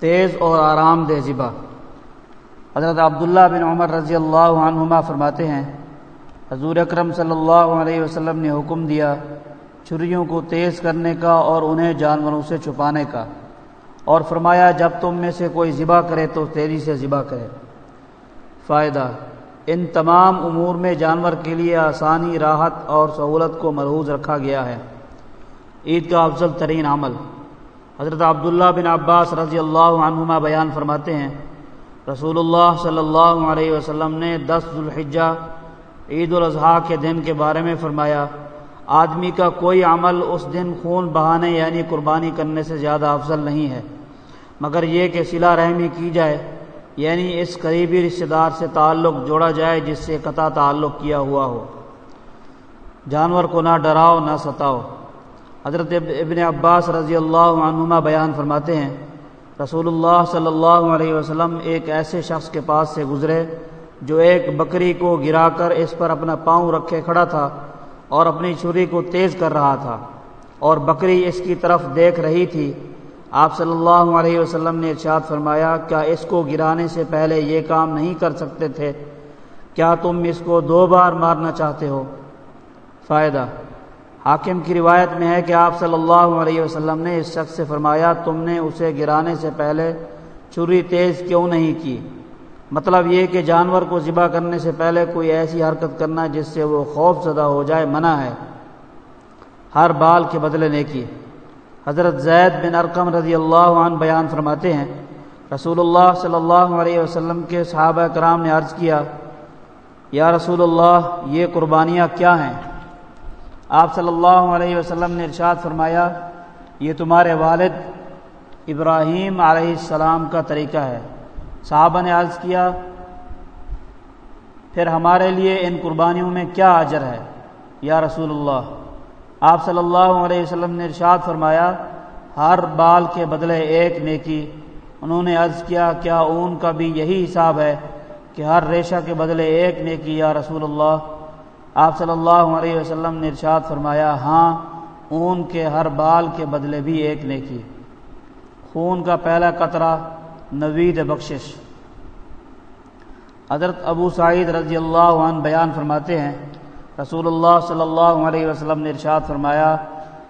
تیز اور آرام دہ ذبح۔ حضرت عبداللہ بن عمر رضی اللہ عنہما فرماتے ہیں، حضور اکرم صلی اللہ علیہ وسلم نے حکم دیا چھریوں کو تیز کرنے کا اور انہیں جانوروں سے چھپانے کا۔ اور فرمایا، جب تم میں سے کوئی ذبح کرے تو تیزی سے ذبح کرے۔ فائدہ، ان تمام امور میں جانور کے لیے آسانی، راحت اور سہولت کو مرحوظ رکھا گیا ہے۔ عید کا افضل ترین عمل۔ حضرت عبداللہ بن عباس رضی اللہ عنہما بیان فرماتے ہیں، رسول اللہ صلی اللہ علیہ وسلم نے دس ذوالحجہ، عید الاضحیٰ کے دن کے بارے میں فرمایا، آدمی کا کوئی عمل اس دن خون بہانے یعنی قربانی کرنے سے زیادہ افضل نہیں ہے۔ مگر یہ کہ صلہ رحمی کی جائے یعنی اس قریبی رشتہ دار سے تعلق جوڑا جائے جس سے قطع تعلق کیا ہوا ہو۔ جانور کو نہ ڈراؤ، نہ ستاؤ۔ حضرت ابن عباس رضی اللہ عنہما بیان فرماتے ہیں، رسول اللہ صلی اللہ علیہ وسلم ایک ایسے شخص کے پاس سے گزرے جو ایک بکری کو گرا کر اس پر اپنا پاؤں رکھے کھڑا تھا اور اپنی چھری کو تیز کر رہا تھا اور بکری اس کی طرف دیکھ رہی تھی۔ آپ صلی اللہ علیہ وسلم نے ارشاد فرمایا، کیا اس کو گرانے سے پہلے یہ کام نہیں کر سکتے تھے؟ کیا تم اس کو دو بار مارنا چاہتے ہو؟ فائدہ حاکم کی روایت میں ہے کہ آپ صلی اللہ علیہ وسلم نے اس شخص سے فرمایا، تم نے اسے گرانے سے پہلے چھری تیز کیوں نہیں کی؟ مطلب یہ کہ جانور کو ذبح کرنے سے پہلے کوئی ایسی حرکت کرنا جس سے وہ خوف زدہ ہو جائے، منع ہے۔ ہر بال کے بدلے نیکی۔ حضرت زید بن ارقم رضی اللہ عنہ بیان فرماتے ہیں، رسول اللہ صلی اللہ علیہ وسلم کے صحابہ کرام نے عرض کیا، یا رسول اللہ، یہ قربانیاں کیا ہیں؟ آپ صلی اللہ علیہ وسلم نے ارشاد فرمایا، یہ تمہارے والد ابراہیم علیہ السلام کا طریقہ ہے۔ صحابہ نے عرض کیا، پھر ہمارے لیے ان قربانیوں میں کیا اجر ہے؟ یا رسول اللہ آپ صلی اللہ علیہ وسلم نے ارشاد فرمایا، ہر بال کے بدلے ایک نیکی۔ انہوں نے عرض کیا کیا اون کا بھی یہی حساب ہے کہ ہر ریشہ کے بدلے ایک نیکی، یا رسول اللہ آپ صلی اللہ علیہ وسلم نے ارشاد فرمایا ہاں اون کے ہر بال کے بدلے بھی ایک نیکی خون کا پہلا قطرہ نوید بخشش۔ حضرت ابو سعید رضی اللہ عنہ بیان فرماتے ہیں، رسول اللہ صلی اللہ علیہ وسلم نے ارشاد فرمایا،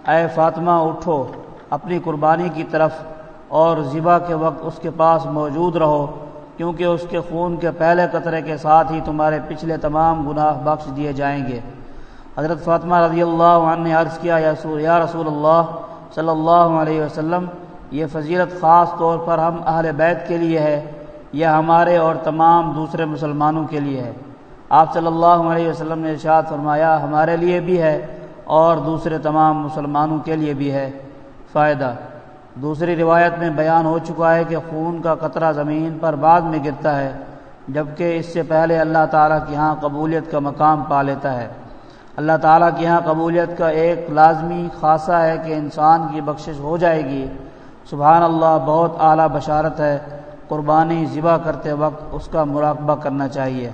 اے فاطمہ، اٹھو، اپنی قربانی کی طرف اور ذبح کے وقت اس کے پاس موجود رہو۔ کیونکہ اس کے خون کے پہلے قطرے کے ساتھ ہی تمہارے پچھلے تمام گناہ بخش دیے جائیں گے۔ حضرت فاطمہ رضی اللہ عنہ نے عرض کیا، یا رسول اللہ صلی اللہ علیہ وسلم، یہ فضیلت خاص طور پر ہم اہل بیت کے لیے ہے، یہ ہمارے اور تمام دوسرے مسلمانوں کے لیے ہے۔ آپ صلی اللہ علیہ وسلم نے ارشاد فرمایا، ہمارے لیے بھی ہے اور دوسرے تمام مسلمانوں کے لیے بھی ہے۔ فائدہ دوسری روایت میں بیان ہو چکا ہے کہ خون کا قطرہ زمین پر بعد میں گرتا ہے، جبکہ اس سے پہلے اللہ تعالیٰ کی ہاں قبولیت کا مقام پا لیتا ہے۔ اللہ تعالیٰ کی ہاں قبولیت کا ایک لازمی خاصہ ہے کہ انسان کی بخشش ہو جائے گی۔ سبحان اللہ، بہت اعلیٰ بشارت ہے۔ قربانی ذبح کرتے وقت اس کا مراقبہ کرنا چاہیے۔